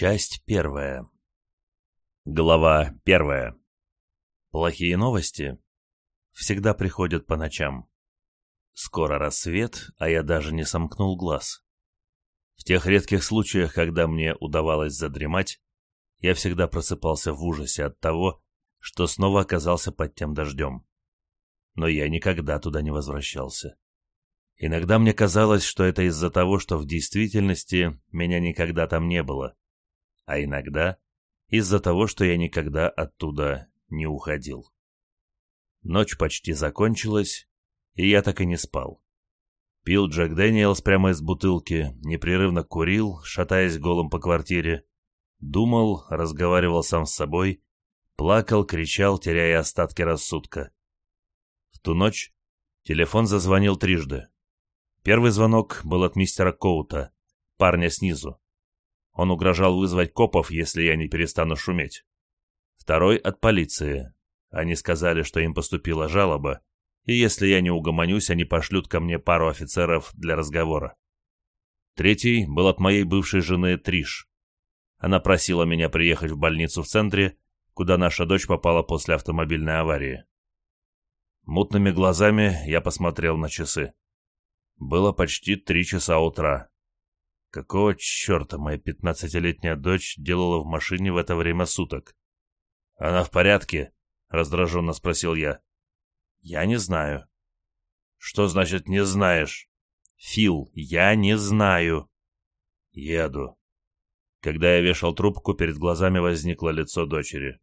Часть первая. Глава первая. Плохие новости всегда приходят по ночам. Скоро рассвет, а я даже не сомкнул глаз. В тех редких случаях, когда мне удавалось задремать, я всегда просыпался в ужасе от того, что снова оказался под тем дождем. Но я никогда туда не возвращался. Иногда мне казалось, что это из-за того, что в действительности меня никогда там не было, а иногда из-за того, что я никогда оттуда не уходил. Ночь почти закончилась, и я так и не спал. Пил Джек Дэниелс прямо из бутылки, непрерывно курил, шатаясь голым по квартире. Думал, разговаривал сам с собой, плакал, кричал, теряя остатки рассудка. В ту ночь телефон зазвонил трижды. Первый звонок был от мистера Коута, парня снизу. Он угрожал вызвать копов, если я не перестану шуметь. Второй от полиции. Они сказали, что им поступила жалоба, и если я не угомонюсь, они пошлют ко мне пару офицеров для разговора. Третий был от моей бывшей жены Триш. Она просила меня приехать в больницу в центре, куда наша дочь попала после автомобильной аварии. Мутными глазами я посмотрел на часы. Было почти три часа утра. Какого черта моя пятнадцатилетняя дочь делала в машине в это время суток? Она в порядке? Раздраженно спросил я. Я не знаю. Что значит не знаешь? Фил, я не знаю. Еду. Когда я вешал трубку, перед глазами возникло лицо дочери.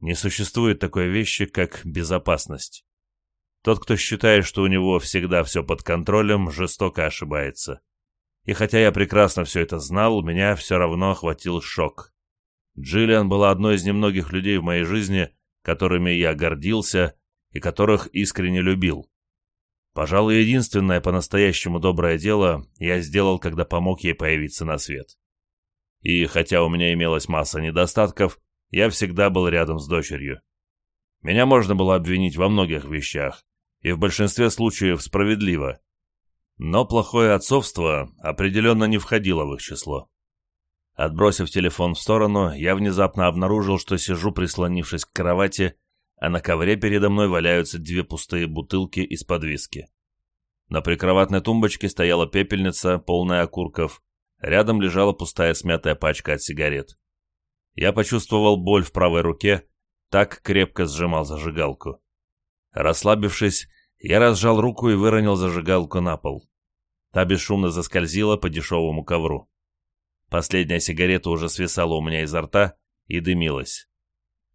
Не существует такой вещи, как безопасность. Тот, кто считает, что у него всегда все под контролем, жестоко ошибается и хотя я прекрасно все это знал, меня все равно охватил шок. Джиллиан была одной из немногих людей в моей жизни, которыми я гордился и которых искренне любил. Пожалуй, единственное по-настоящему доброе дело я сделал, когда помог ей появиться на свет. И хотя у меня имелась масса недостатков, я всегда был рядом с дочерью. Меня можно было обвинить во многих вещах, и в большинстве случаев справедливо – но плохое отцовство определенно не входило в их число. Отбросив телефон в сторону, я внезапно обнаружил, что сижу, прислонившись к кровати, а на ковре передо мной валяются две пустые бутылки из-под виски. На прикроватной тумбочке стояла пепельница, полная окурков. Рядом лежала пустая смятая пачка от сигарет. Я почувствовал боль в правой руке, так крепко сжимал зажигалку. Расслабившись, я разжал руку и выронил зажигалку на пол. Та бесшумно заскользила по дешевому ковру. Последняя сигарета уже свисала у меня изо рта и дымилась.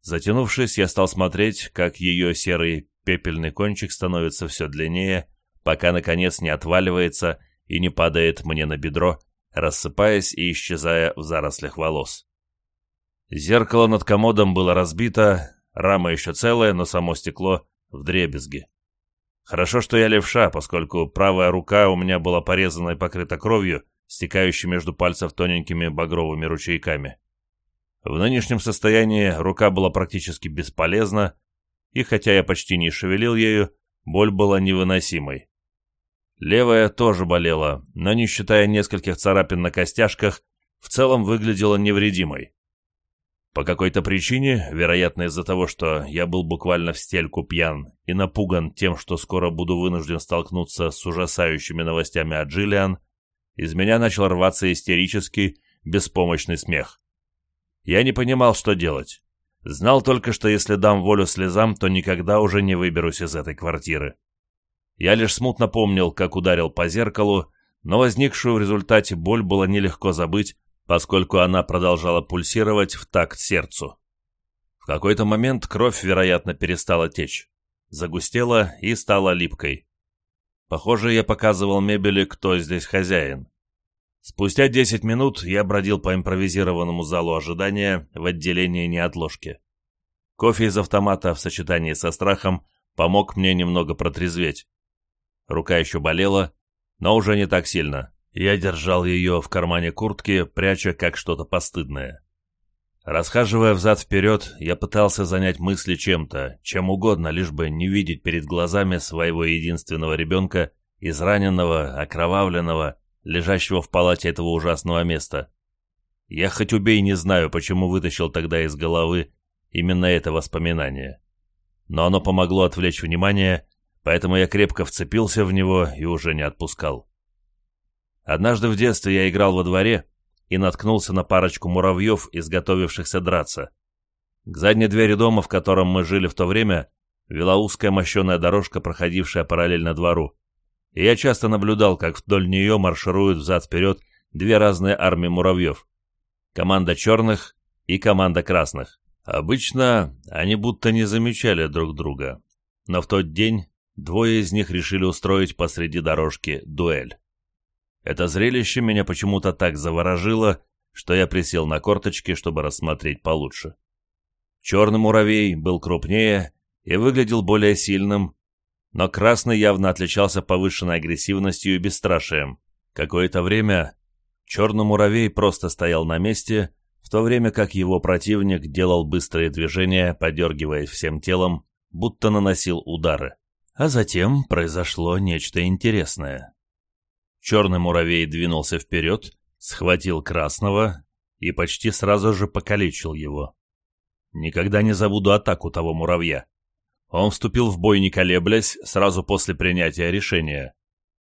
Затянувшись, я стал смотреть, как ее серый пепельный кончик становится все длиннее, пока, наконец, не отваливается и не падает мне на бедро, рассыпаясь и исчезая в зарослях волос. Зеркало над комодом было разбито, рама еще целая, но само стекло в дребезге. Хорошо, что я левша, поскольку правая рука у меня была порезана и покрыта кровью, стекающей между пальцев тоненькими багровыми ручейками. В нынешнем состоянии рука была практически бесполезна, и хотя я почти не шевелил ею, боль была невыносимой. Левая тоже болела, но не считая нескольких царапин на костяшках, в целом выглядела невредимой. По какой-то причине, вероятно из-за того, что я был буквально в стельку пьян и напуган тем, что скоро буду вынужден столкнуться с ужасающими новостями о Джиллиан, из меня начал рваться истерический, беспомощный смех. Я не понимал, что делать. Знал только, что если дам волю слезам, то никогда уже не выберусь из этой квартиры. Я лишь смутно помнил, как ударил по зеркалу, но возникшую в результате боль было нелегко забыть, поскольку она продолжала пульсировать в такт сердцу. В какой-то момент кровь, вероятно, перестала течь, загустела и стала липкой. Похоже, я показывал мебели, кто здесь хозяин. Спустя 10 минут я бродил по импровизированному залу ожидания в отделении неотложки. Кофе из автомата в сочетании со страхом помог мне немного протрезветь. Рука еще болела, но уже не так сильно. Я держал ее в кармане куртки, пряча как что-то постыдное. Расхаживая взад-вперед, я пытался занять мысли чем-то, чем угодно, лишь бы не видеть перед глазами своего единственного ребенка, израненного, окровавленного, лежащего в палате этого ужасного места. Я хоть убей не знаю, почему вытащил тогда из головы именно это воспоминание. Но оно помогло отвлечь внимание, поэтому я крепко вцепился в него и уже не отпускал. Однажды в детстве я играл во дворе и наткнулся на парочку муравьев, изготовившихся драться. К задней двери дома, в котором мы жили в то время, вела узкая мощеная дорожка, проходившая параллельно двору. И я часто наблюдал, как вдоль нее маршируют взад-вперед две разные армии муравьев. Команда черных и команда красных. Обычно они будто не замечали друг друга. Но в тот день двое из них решили устроить посреди дорожки дуэль. Это зрелище меня почему-то так заворожило, что я присел на корточки, чтобы рассмотреть получше. Черный муравей был крупнее и выглядел более сильным, но красный явно отличался повышенной агрессивностью и бесстрашием. Какое-то время черный муравей просто стоял на месте, в то время как его противник делал быстрые движения, подергиваясь всем телом, будто наносил удары. А затем произошло нечто интересное. Черный муравей двинулся вперед, схватил красного и почти сразу же покалечил его. Никогда не забуду атаку того муравья. Он вступил в бой не колеблясь сразу после принятия решения.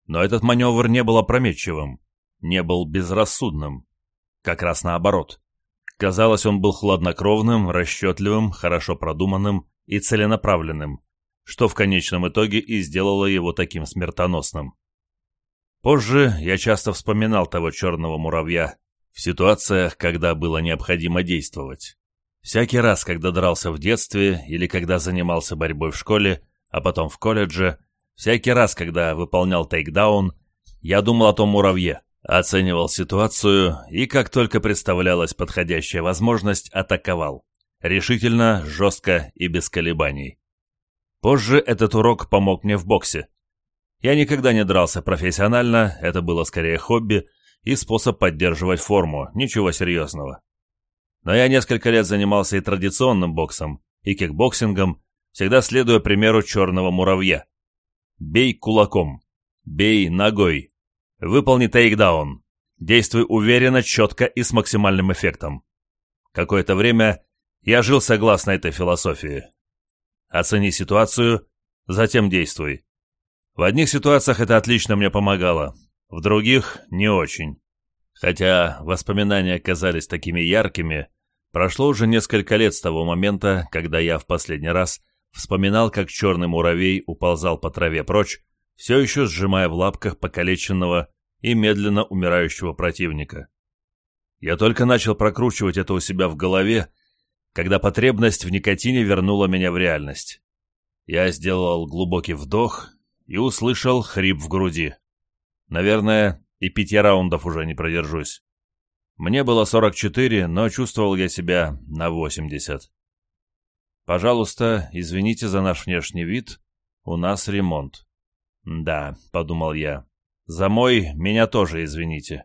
Но этот маневр не был опрометчивым, не был безрассудным. Как раз наоборот. Казалось, он был хладнокровным, расчетливым, хорошо продуманным и целенаправленным, что в конечном итоге и сделало его таким смертоносным. Позже я часто вспоминал того черного муравья в ситуациях, когда было необходимо действовать. Всякий раз, когда дрался в детстве или когда занимался борьбой в школе, а потом в колледже, всякий раз, когда выполнял тейкдаун, я думал о том муравье, оценивал ситуацию и, как только представлялась подходящая возможность, атаковал. Решительно, жестко и без колебаний. Позже этот урок помог мне в боксе. Я никогда не дрался профессионально, это было скорее хобби и способ поддерживать форму, ничего серьезного. Но я несколько лет занимался и традиционным боксом, и кикбоксингом, всегда следуя примеру черного муравья. Бей кулаком, бей ногой, выполни тейкдаун, действуй уверенно, четко и с максимальным эффектом. Какое-то время я жил согласно этой философии. Оцени ситуацию, затем действуй. В одних ситуациях это отлично мне помогало, в других — не очень. Хотя воспоминания казались такими яркими, прошло уже несколько лет с того момента, когда я в последний раз вспоминал, как черный муравей уползал по траве прочь, все еще сжимая в лапках покалеченного и медленно умирающего противника. Я только начал прокручивать это у себя в голове, когда потребность в никотине вернула меня в реальность. Я сделал глубокий вдох и услышал хрип в груди. Наверное, и пяти раундов уже не продержусь. Мне было 44, но чувствовал я себя на 80. «Пожалуйста, извините за наш внешний вид. У нас ремонт». «Да», — подумал я. «За мой меня тоже извините».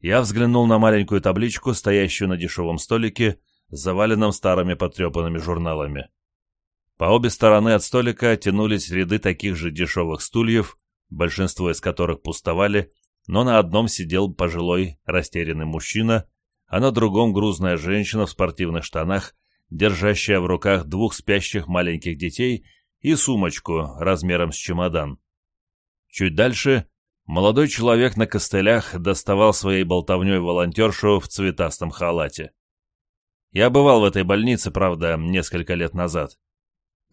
Я взглянул на маленькую табличку, стоящую на дешевом столике, заваленном старыми потрепанными журналами. По обе стороны от столика тянулись ряды таких же дешевых стульев, большинство из которых пустовали, но на одном сидел пожилой, растерянный мужчина, а на другом грузная женщина в спортивных штанах, держащая в руках двух спящих маленьких детей и сумочку размером с чемодан. Чуть дальше молодой человек на костылях доставал своей болтовней волонтершу в цветастом халате. Я бывал в этой больнице, правда, несколько лет назад.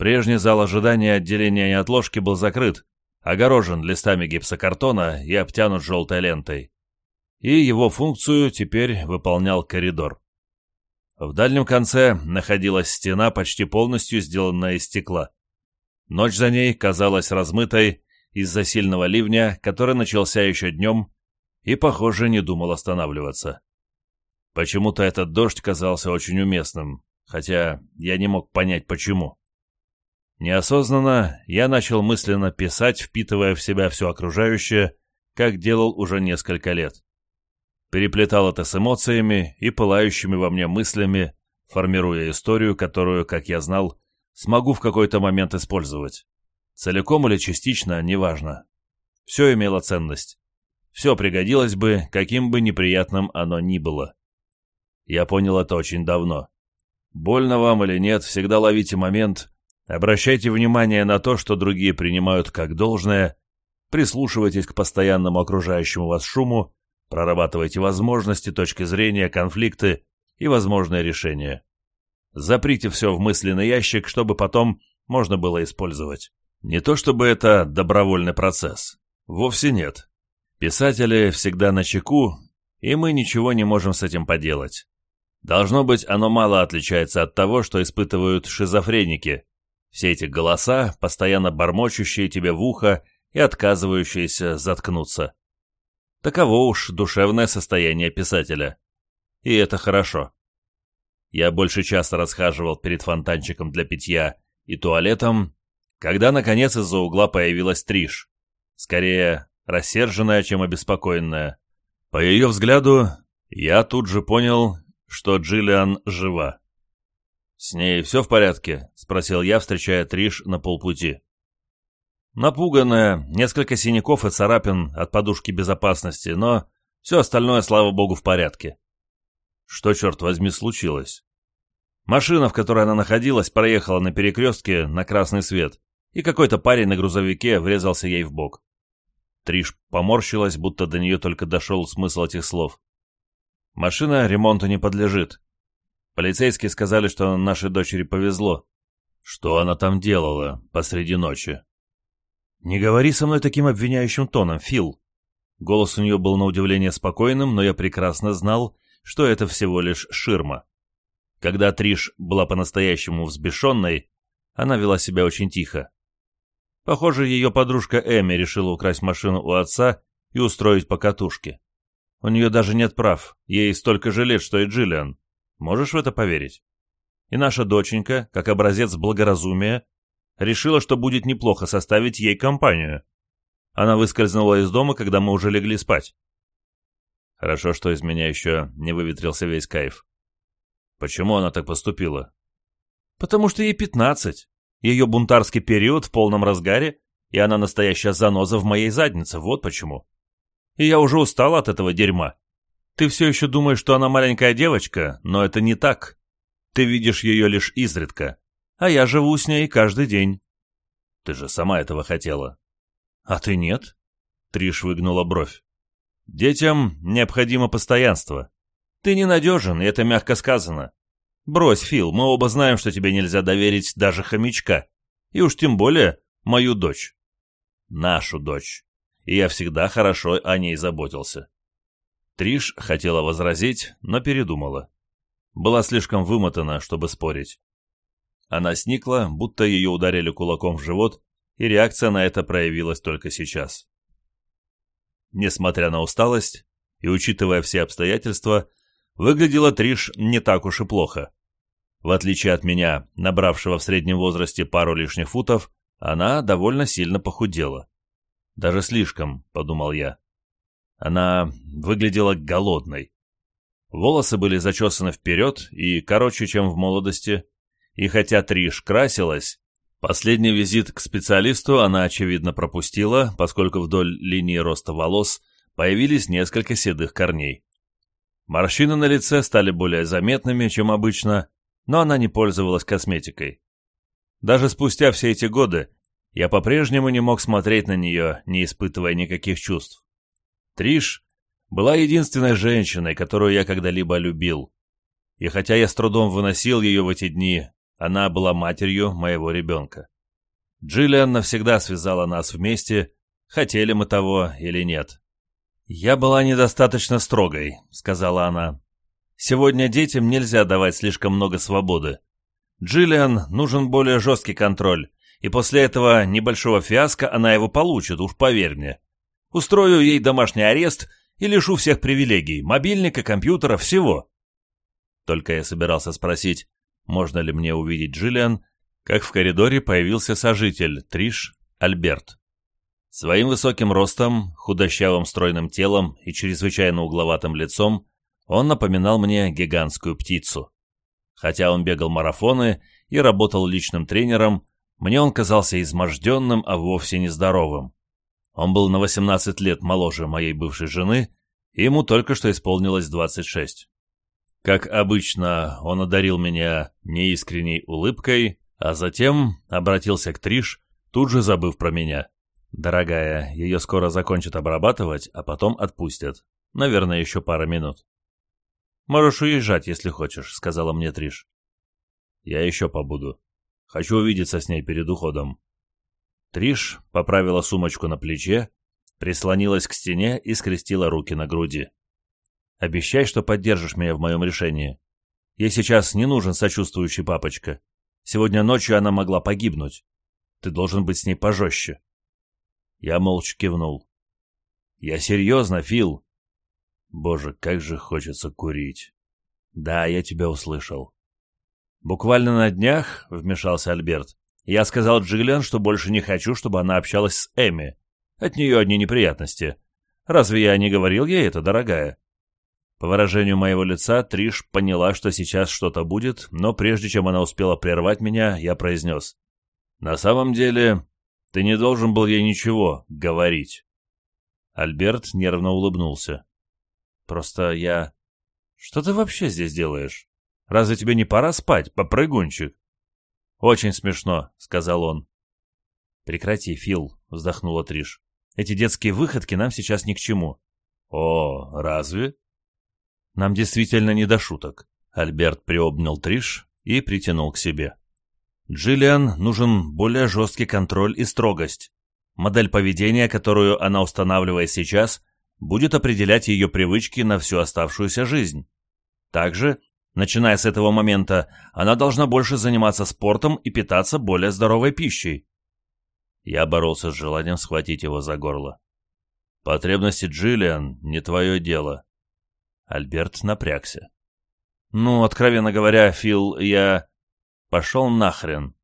Прежний зал ожидания отделения неотложки был закрыт, огорожен листами гипсокартона и обтянут желтой лентой. И его функцию теперь выполнял коридор. В дальнем конце находилась стена, почти полностью сделанная из стекла. Ночь за ней казалась размытой из-за сильного ливня, который начался еще днем, и, похоже, не думал останавливаться. Почему-то этот дождь казался очень уместным, хотя я не мог понять, почему. Неосознанно я начал мысленно писать, впитывая в себя все окружающее, как делал уже несколько лет. Переплетал это с эмоциями и пылающими во мне мыслями, формируя историю, которую, как я знал, смогу в какой-то момент использовать. Целиком или частично, неважно. Все имело ценность. Все пригодилось бы, каким бы неприятным оно ни было. Я понял это очень давно. Больно вам или нет, всегда ловите момент, Обращайте внимание на то, что другие принимают как должное, прислушивайтесь к постоянному окружающему вас шуму, прорабатывайте возможности, точки зрения, конфликты и возможные решения. Заприте все в мысленный ящик, чтобы потом можно было использовать. Не то чтобы это добровольный процесс. Вовсе нет. Писатели всегда на чеку, и мы ничего не можем с этим поделать. Должно быть, оно мало отличается от того, что испытывают шизофреники, все эти голоса, постоянно бормочущие тебе в ухо и отказывающиеся заткнуться. Таково уж душевное состояние писателя. И это хорошо. Я больше часа расхаживал перед фонтанчиком для питья и туалетом, когда, наконец, из-за угла появилась Триш. Скорее, рассерженная, чем обеспокоенная. По ее взгляду, я тут же понял, что Джиллиан жива. «С ней все в порядке?» — спросил я, встречая Триш на полпути. Напуганная, несколько синяков и царапин от подушки безопасности, но все остальное, слава богу, в порядке. Что, черт возьми, случилось? Машина, в которой она находилась, проехала на перекрестке на красный свет, и какой-то парень на грузовике врезался ей в бок. Триш поморщилась, будто до нее только дошел смысл этих слов. «Машина ремонту не подлежит. Полицейские сказали, что нашей дочери повезло. Что она там делала посреди ночи? Не говори со мной таким обвиняющим тоном, Фил. Голос у нее был на удивление спокойным, но я прекрасно знал, что это всего лишь ширма. Когда Триш была по-настоящему взбешенной, она вела себя очень тихо. Похоже, ее подружка Эми решила украсть машину у отца и устроить покатушки. У нее даже нет прав, ей столько же лет, что и Джиллиан. Можешь в это поверить? И наша доченька, как образец благоразумия, решила, что будет неплохо составить ей компанию. Она выскользнула из дома, когда мы уже легли спать. Хорошо, что из меня еще не выветрился весь кайф. Почему она так поступила? Потому что ей пятнадцать. Ее бунтарский период в полном разгаре, и она настоящая заноза в моей заднице, вот почему. И я уже устал от этого дерьма. Ты все еще думаешь, что она маленькая девочка, но это не так. Ты видишь ее лишь изредка, а я живу с ней каждый день. Ты же сама этого хотела. А ты нет? Триш выгнула бровь. Детям необходимо постоянство. Ты ненадежен, и это мягко сказано. Брось, Фил, мы оба знаем, что тебе нельзя доверить даже хомячка. И уж тем более мою дочь. Нашу дочь. И я всегда хорошо о ней заботился. Триш хотела возразить, но передумала. Была слишком вымотана, чтобы спорить. Она сникла, будто ее ударили кулаком в живот, и реакция на это проявилась только сейчас. Несмотря на усталость и учитывая все обстоятельства, выглядела Триш не так уж и плохо. В отличие от меня, набравшего в среднем возрасте пару лишних футов, она довольно сильно похудела. «Даже слишком», — подумал я. Она выглядела голодной. Волосы были зачесаны вперед и короче, чем в молодости, и хотя Триш красилась, последний визит к специалисту она, очевидно, пропустила, поскольку вдоль линии роста волос появились несколько седых корней. Морщины на лице стали более заметными, чем обычно, но она не пользовалась косметикой. Даже спустя все эти годы я по-прежнему не мог смотреть на нее, не испытывая никаких чувств. Триш была единственной женщиной, которую я когда-либо любил. И хотя я с трудом выносил ее в эти дни, она была матерью моего ребенка. Джиллиан навсегда связала нас вместе, хотели мы того или нет. «Я была недостаточно строгой», — сказала она. «Сегодня детям нельзя давать слишком много свободы. Джиллиан нужен более жесткий контроль, и после этого небольшого фиаско она его получит, уж поверь мне. Устрою ей домашний арест и лишу всех привилегий, мобильника, компьютера, всего. Только я собирался спросить, можно ли мне увидеть Джиллиан, как в коридоре появился сожитель Триш Альберт. Своим высоким ростом, худощавым стройным телом и чрезвычайно угловатым лицом он напоминал мне гигантскую птицу. Хотя он бегал марафоны и работал личным тренером, мне он казался изможденным, а вовсе не здоровым. Он был на 18 лет моложе моей бывшей жены, и ему только что исполнилось 26. Как обычно, он одарил меня неискренней улыбкой, а затем обратился к Триш, тут же забыв про меня. «Дорогая, ее скоро закончат обрабатывать, а потом отпустят. Наверное, еще пара минут». «Можешь уезжать, если хочешь», — сказала мне Триш. «Я еще побуду. Хочу увидеться с ней перед уходом», Триш поправила сумочку на плече, прислонилась к стене и скрестила руки на груди. «Обещай, что поддержишь меня в моем решении. Ей сейчас не нужен сочувствующий папочка. Сегодня ночью она могла погибнуть. Ты должен быть с ней пожестче». Я молча кивнул. «Я серьезно, Фил!» «Боже, как же хочется курить!» «Да, я тебя услышал». «Буквально на днях», — вмешался Альберт, я сказал Джиллиан, что больше не хочу, чтобы она общалась с Эми. От нее одни неприятности. Разве я не говорил ей это, дорогая?» По выражению моего лица, Триш поняла, что сейчас что-то будет, но прежде чем она успела прервать меня, я произнес. «На самом деле, ты не должен был ей ничего говорить». Альберт нервно улыбнулся. «Просто я...» «Что ты вообще здесь делаешь? Разве тебе не пора спать, попрыгунчик?» очень смешно сказал он. Прекрати фил вздохнула триш. Эти детские выходки нам сейчас ни к чему. О разве? Нам действительно не до шуток. Альберт приобнял триш и притянул к себе. Джиллиан нужен более жесткий контроль и строгость. Модель поведения которую она устанавливает сейчас будет определять ее привычки на всю оставшуюся жизнь. Также Начиная с этого момента, она должна больше заниматься спортом и питаться более здоровой пищей. Я боролся с желанием схватить его за горло. «Потребности Джиллиан не твое дело». Альберт напрягся. «Ну, откровенно говоря, Фил, я...» «Пошел нахрен!»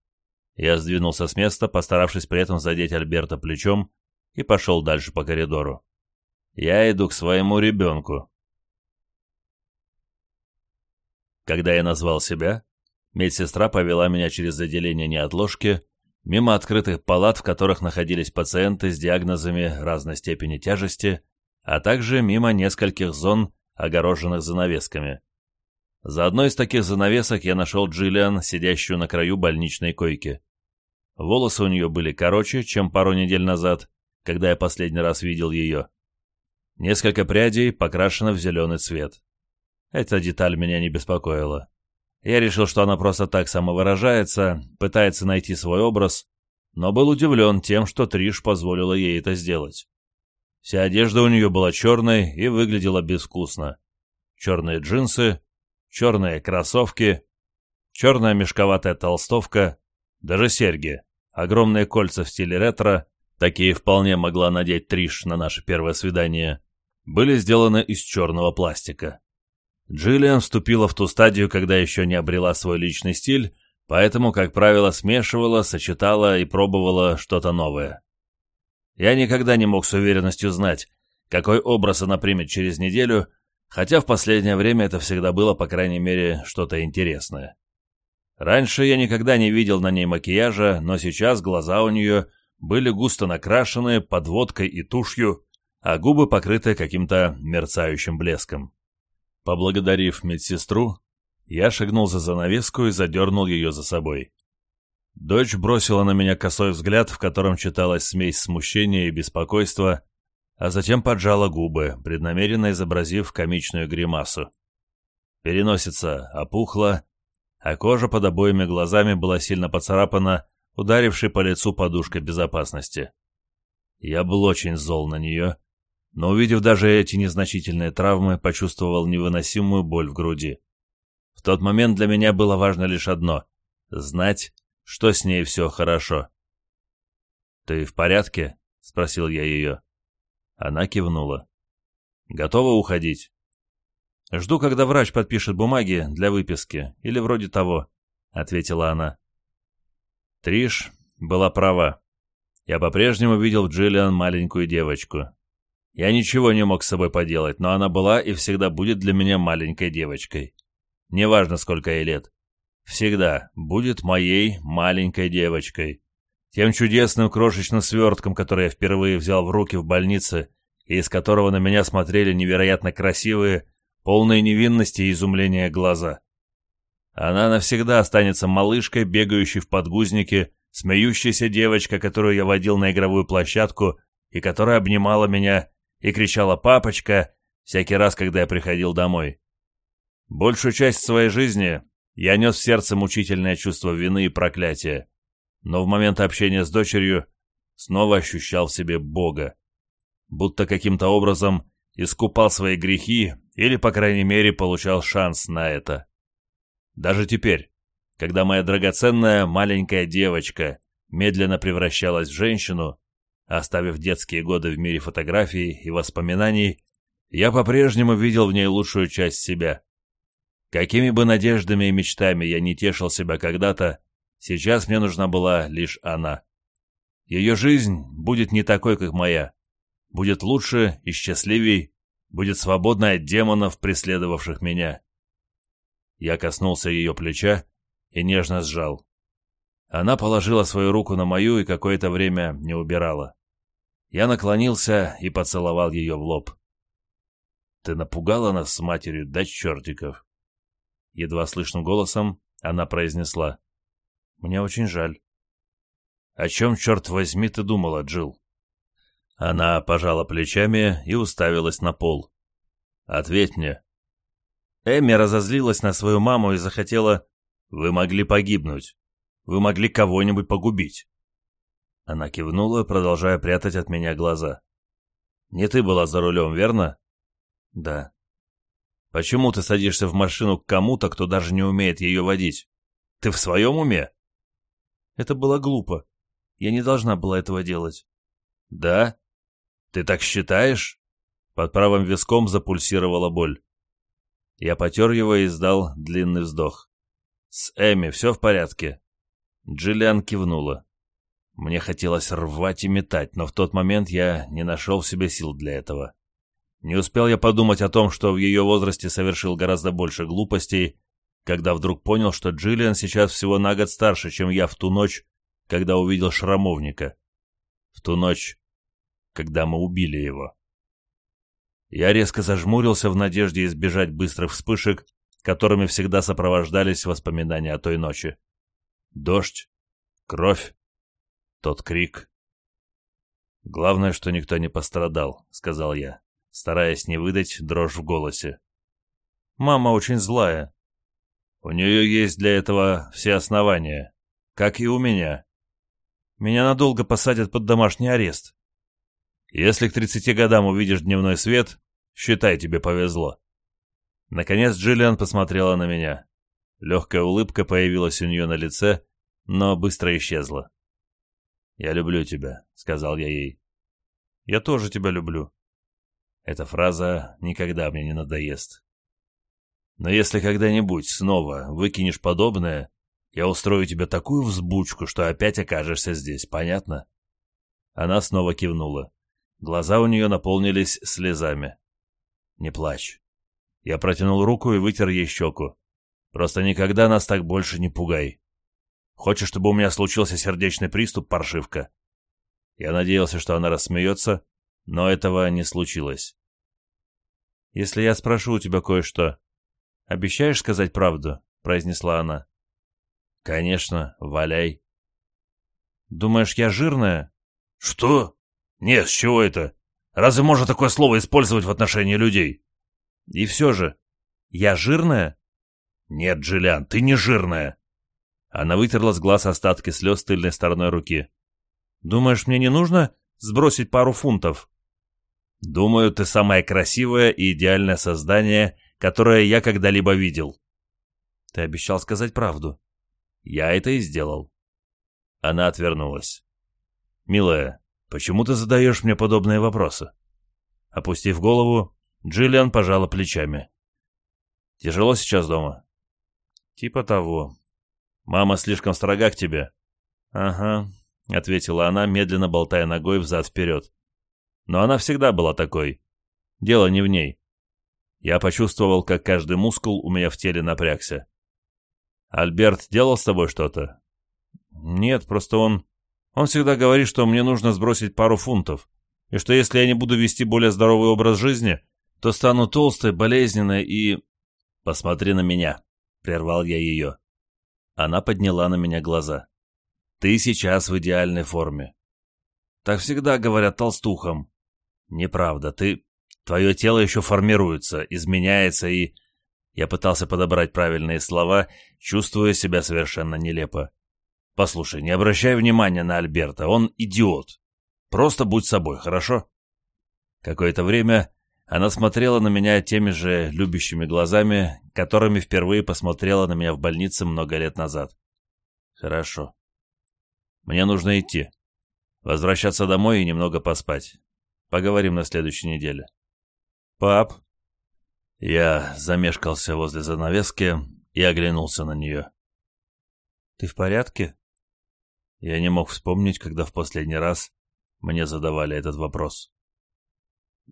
Я сдвинулся с места, постаравшись при этом задеть Альберта плечом, и пошел дальше по коридору. «Я иду к своему ребенку». Когда я назвал себя, медсестра повела меня через отделение неотложки, мимо открытых палат, в которых находились пациенты с диагнозами разной степени тяжести, а также мимо нескольких зон, огороженных занавесками. За одной из таких занавесок я нашел Джиллиан, сидящую на краю больничной койки. Волосы у нее были короче, чем пару недель назад, когда я последний раз видел ее. Несколько прядей покрашено в зеленый цвет. Эта деталь меня не беспокоила. Я решил, что она просто так самовыражается, пытается найти свой образ, но был удивлен тем, что Триш позволила ей это сделать. Вся одежда у нее была черной и выглядела безвкусно. Черные джинсы, черные кроссовки, черная мешковатая толстовка, даже серьги, огромные кольца в стиле ретро, такие вполне могла надеть Триш на наше первое свидание, были сделаны из черного пластика. Джиллиан вступила в ту стадию, когда еще не обрела свой личный стиль, поэтому, как правило, смешивала, сочетала и пробовала что-то новое. Я никогда не мог с уверенностью знать, какой образ она примет через неделю, хотя в последнее время это всегда было, по крайней мере, что-то интересное. Раньше я никогда не видел на ней макияжа, но сейчас глаза у нее были густо накрашены подводкой и тушью, а губы покрыты каким-то мерцающим блеском. Поблагодарив медсестру, я шагнул за занавеску и задернул ее за собой. Дочь бросила на меня косой взгляд, в котором читалась смесь смущения и беспокойства, а затем поджала губы, преднамеренно изобразив комичную гримасу. Переносица опухла, а кожа под обоими глазами была сильно поцарапана, ударившей по лицу подушкой безопасности. Я был очень зол на нее но, увидев даже эти незначительные травмы, почувствовал невыносимую боль в груди. В тот момент для меня было важно лишь одно — знать, что с ней все хорошо. «Ты в порядке?» — спросил я ее. Она кивнула. «Готова уходить?» «Жду, когда врач подпишет бумаги для выписки, или вроде того», — ответила она. Триш была права. Я по-прежнему видел в Джиллиан маленькую девочку, я ничего не мог с собой поделать, но она была и всегда будет для меня маленькой девочкой. Неважно, сколько ей лет. Всегда будет моей маленькой девочкой. Тем чудесным крошечным свертком, который я впервые взял в руки в больнице, и из которого на меня смотрели невероятно красивые, полные невинности и изумления глаза. Она навсегда останется малышкой, бегающей в подгузнике, смеющейся девочка, которую я водил на игровую площадку и которая обнимала меня и кричала «папочка» всякий раз, когда я приходил домой. Большую часть своей жизни я нес в сердце мучительное чувство вины и проклятия, но в момент общения с дочерью снова ощущал в себе Бога, будто каким-то образом искупал свои грехи или, по крайней мере, получал шанс на это. Даже теперь, когда моя драгоценная маленькая девочка медленно превращалась в женщину, Оставив детские годы в мире фотографий и воспоминаний, я по-прежнему видел в ней лучшую часть себя. Какими бы надеждами и мечтами я не тешил себя когда-то, сейчас мне нужна была лишь она. Ее жизнь будет не такой, как моя. Будет лучше и счастливей, будет свободна от демонов, преследовавших меня. Я коснулся ее плеча и нежно сжал. Она положила свою руку на мою и какое-то время не убирала. Я наклонился и поцеловал ее в лоб. «Ты напугала нас с матерью до да чертиков!» Едва слышным голосом она произнесла. «Мне очень жаль». «О чем, черт возьми, ты думала, Джил? Она пожала плечами и уставилась на пол. «Ответь мне». Эми разозлилась на свою маму и захотела... «Вы могли погибнуть. Вы могли кого-нибудь погубить. Она кивнула, продолжая прятать от меня глаза. «Не ты была за рулем, верно?» «Да». «Почему ты садишься в машину к кому-то, кто даже не умеет ее водить? Ты в своем уме?» «Это было глупо. Я не должна была этого делать». «Да? Ты так считаешь?» Под правым виском запульсировала боль. Я потер его и издал длинный вздох. «С Эми все в порядке?» Джиллиан кивнула. Мне хотелось рвать и метать, но в тот момент я не нашел в себе сил для этого. Не успел я подумать о том, что в ее возрасте совершил гораздо больше глупостей, когда вдруг понял, что Джиллиан сейчас всего на год старше, чем я в ту ночь, когда увидел шрамовника. В ту ночь, когда мы убили его. Я резко зажмурился в надежде избежать быстрых вспышек, которыми всегда сопровождались воспоминания о той ночи. Дождь, кровь, тот крик. «Главное, что никто не пострадал», — сказал я, стараясь не выдать дрожь в голосе. «Мама очень злая». «У нее есть для этого все основания, как и у меня. Меня надолго посадят под домашний арест. Если к тридцати годам увидишь дневной свет, считай, тебе повезло». Наконец Джиллиан посмотрела на меня. Легкая улыбка появилась у нее на лице, но быстро исчезла. «Я люблю тебя», — сказал я ей. «Я тоже тебя люблю». Эта фраза никогда мне не надоест. Но если когда-нибудь снова выкинешь подобное, я устрою тебе такую взбучку, что опять окажешься здесь, понятно?» Она снова кивнула. Глаза у нее наполнились слезами. «Не плачь». Я протянул руку и вытер ей щеку. «Просто никогда нас так больше не пугай». Хочешь, чтобы у меня случился сердечный приступ, паршивка?» Я надеялся, что она рассмеется, но этого не случилось. «Если я спрошу у тебя кое-что, обещаешь сказать правду?» — произнесла она. «Конечно, валяй». «Думаешь, я жирная?» «Что? Нет, с чего это? Разве можно такое слово использовать в отношении людей?» «И все же, я жирная?» «Нет, Джиллиан, ты не жирная. Она вытерла с глаз остатки слез тыльной стороной руки. «Думаешь, мне не нужно сбросить пару фунтов?» «Думаю, ты самое красивое и идеальное создание, которое я когда-либо видел». «Ты обещал сказать правду». «Я это и сделал». Она отвернулась. «Милая, почему ты задаешь мне подобные вопросы?» Опустив голову, Джиллиан пожала плечами. «Тяжело сейчас дома?» «Типа того», Мама слишком строга к тебе». «Ага», — ответила она, медленно болтая ногой взад-вперед. Но она всегда была такой. Дело не в ней. Я почувствовал, как каждый мускул у меня в теле напрягся. «Альберт делал с тобой что-то?» «Нет, просто он... Он всегда говорит, что мне нужно сбросить пару фунтов, и что если я не буду вести более здоровый образ жизни, то стану толстой, болезненной и...» «Посмотри на меня», — прервал я ее. Она подняла на меня глаза. «Ты сейчас в идеальной форме». «Так всегда говорят толстухам». «Неправда, ты... Твое тело еще формируется, изменяется и...» Я пытался подобрать правильные слова, чувствуя себя совершенно нелепо. «Послушай, не обращай внимания на Альберта, он идиот. Просто будь собой, хорошо?» Какое-то время она смотрела на меня теми же любящими глазами, которыми впервые посмотрела на меня в больнице много лет назад. «Хорошо. Мне нужно идти. Возвращаться домой и немного поспать. Поговорим на следующей неделе». «Пап?» Я замешкался возле занавески и оглянулся на нее. «Ты в порядке?» Я не мог вспомнить, когда в последний раз мне задавали этот вопрос.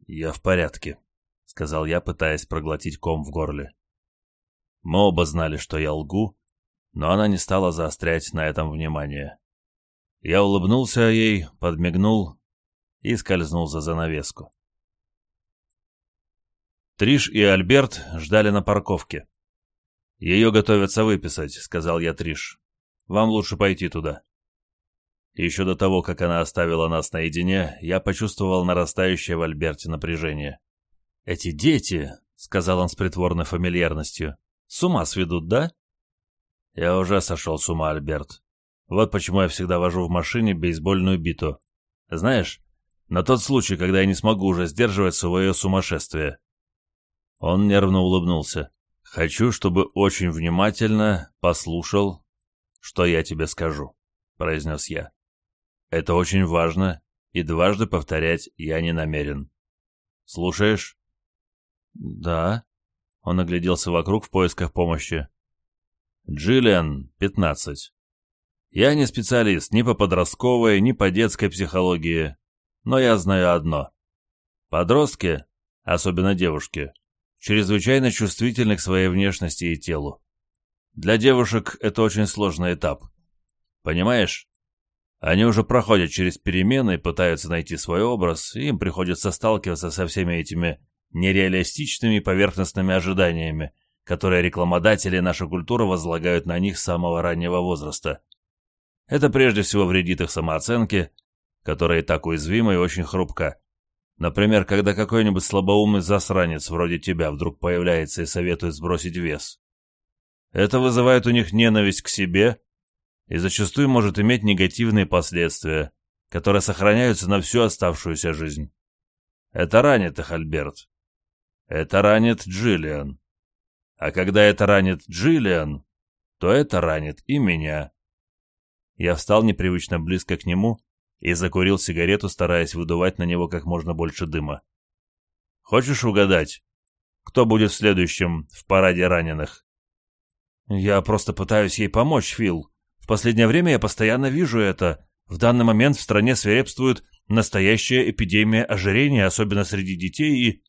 «Я в порядке», — сказал я, пытаясь проглотить ком в горле. Мы оба знали, что я лгу, но она не стала заострять на этом внимание. Я улыбнулся ей, подмигнул и скользнул за занавеску. Триш и Альберт ждали на парковке. «Ее готовятся выписать», — сказал я Триш. «Вам лучше пойти туда». Еще до того, как она оставила нас наедине, я почувствовал нарастающее в Альберте напряжение. «Эти дети», — сказал он с притворной фамильярностью, — «с ума сведут, да?» «Я уже сошел с ума, Альберт. Вот почему я всегда вожу в машине бейсбольную биту. Знаешь, на тот случай, когда я не смогу уже сдерживать свое сумасшествие». Он нервно улыбнулся. «Хочу, чтобы очень внимательно послушал, что я тебе скажу», — произнес я. Это очень важно и дважды повторять я не намерен. Слушаешь? Да. Он огляделся вокруг в поисках помощи. Джиллиан, 15. Я не специалист ни по подростковой, ни по детской психологии, но я знаю одно. Подростки, особенно девушки, чрезвычайно чувствительны к своей внешности и телу. Для девушек это очень сложный этап. Понимаешь? Они уже проходят через перемены и пытаются найти свой образ, им приходится сталкиваться со всеми этими нереалистичными поверхностными ожиданиями, которые рекламодатели и наша культура возлагают на них с самого раннего возраста. Это прежде всего вредит их самооценке, которая и так уязвима и очень хрупка. Например, когда какой-нибудь слабоумный засранец вроде тебя вдруг появляется и советует сбросить вес. Это вызывает у них ненависть к себе и зачастую может иметь негативные последствия, которые сохраняются на всю оставшуюся жизнь. Это ранит их Альберт. Это ранит Джиллиан. А когда это ранит Джиллиан, то это ранит и меня. Я встал непривычно близко к нему и закурил сигарету, стараясь выдувать на него как можно больше дыма. Хочешь угадать, кто будет следующим в параде раненых? Я просто пытаюсь ей помочь, Фил, в последнее время я постоянно вижу это. В данный момент в стране свирепствует настоящая эпидемия ожирения, особенно среди детей, и...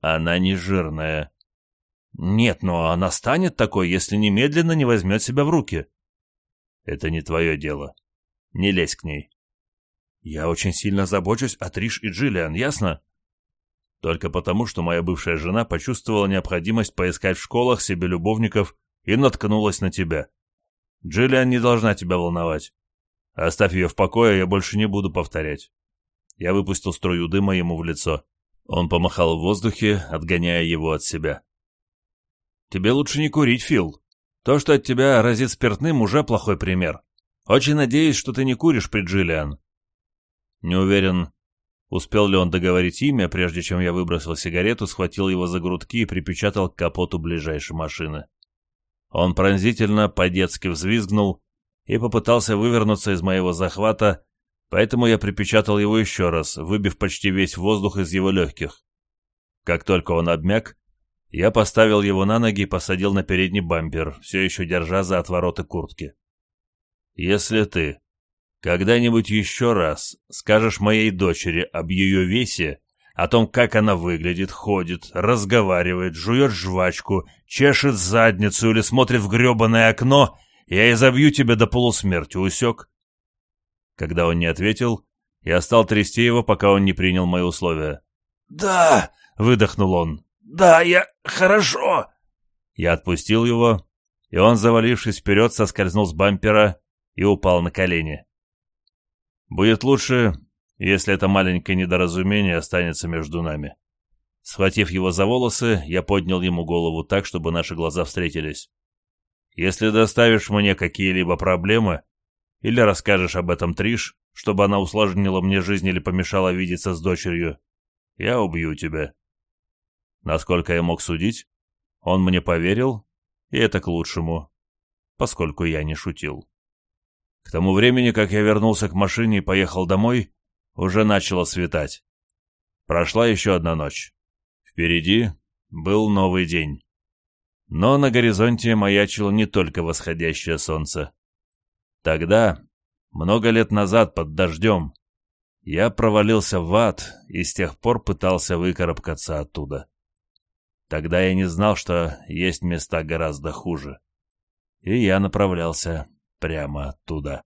Она не жирная. Нет, но она станет такой, если немедленно не возьмет себя в руки. Это не твое дело. Не лезь к ней. Я очень сильно забочусь о Триш и Джиллиан, ясно? Только потому, что моя бывшая жена почувствовала необходимость поискать в школах себе любовников и наткнулась на тебя. Джиллиан не должна тебя волновать. Оставь ее в покое, я больше не буду повторять. Я выпустил струю дыма ему в лицо. Он помахал в воздухе, отгоняя его от себя. Тебе лучше не курить, Фил. То, что от тебя разит спиртным, уже плохой пример. Очень надеюсь, что ты не куришь при Джиллиан. Не уверен, успел ли он договорить имя, прежде чем я выбросил сигарету, схватил его за грудки и припечатал к капоту ближайшей машины. Он пронзительно по-детски взвизгнул и попытался вывернуться из моего захвата, поэтому я припечатал его еще раз, выбив почти весь воздух из его легких. Как только он обмяк, я поставил его на ноги и посадил на передний бампер, все еще держа за отвороты куртки. «Если ты когда-нибудь еще раз скажешь моей дочери об ее весе, о том, как она выглядит, ходит, разговаривает, жует жвачку чешет задницу или смотрит в грёбаное окно, я изобью тебя до полусмерти, усек?» Когда он не ответил, я стал трясти его, пока он не принял мои условия. «Да!» — выдохнул он. «Да, я... хорошо!» Я отпустил его, и он, завалившись вперед, соскользнул с бампера и упал на колени. «Будет лучше, если это маленькое недоразумение останется между нами», Схватив его за волосы, я поднял ему голову так, чтобы наши глаза встретились. «Если доставишь мне какие-либо проблемы, или расскажешь об этом Триш, чтобы она усложнила мне жизнь или помешала видеться с дочерью, я убью тебя». Насколько я мог судить, он мне поверил, и это к лучшему, поскольку я не шутил. К тому времени, как я вернулся к машине и поехал домой, уже начало светать. Прошла еще одна ночь. Впереди был новый день. Но на горизонте маячило не только восходящее солнце. Тогда, много лет назад под дождем, я провалился в ад и с тех пор пытался выкарабкаться оттуда. Тогда я не знал, что есть места гораздо хуже. И я направлялся прямо оттуда.